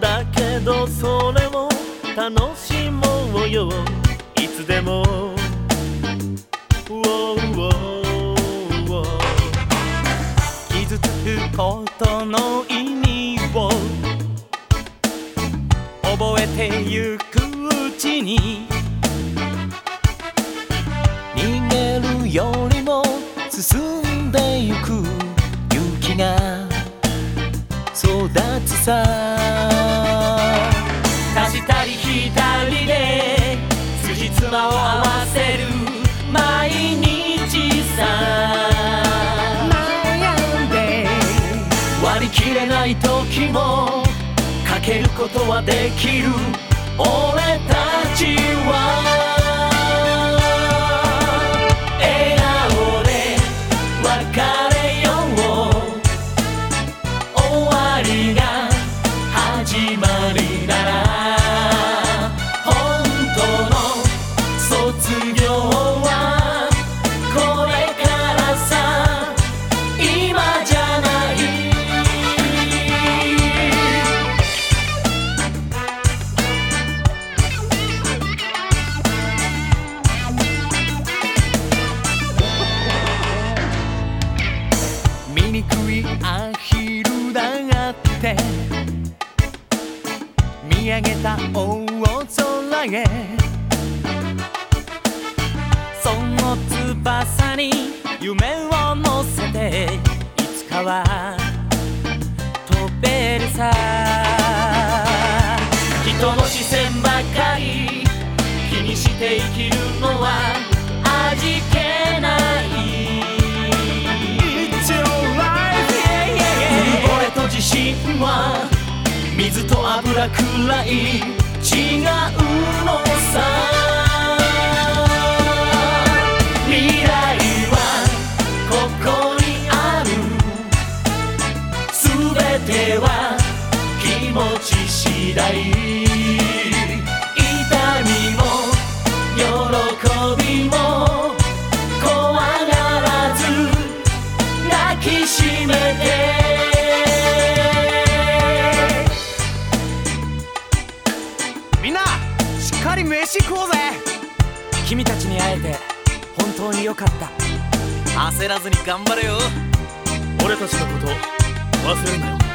だけどそれを楽しもうよ。いつでも。ウォーウォーウォー。傷つくことの意味を。覚えてゆくうちに。さ。足したり引いたりで辻褄を合わせる毎日さ。悩んで。割り切れない時もかけることはできる。俺たちはた大空へ。その翼に夢を乗せていつかは飛べるさ。人の視線ばかり気にして生きるのは味気ない。It's your life、yeah, yeah, yeah. 俺と自信は水と油くらい。違うのさ。未来はここにある。全ては気持ち次第。痛みも喜びも怖がらず。抱きしめて飯食おうぜ。君たちに会えて本当に良かった。焦らずに頑張れよ。俺たちのこと忘れるなよ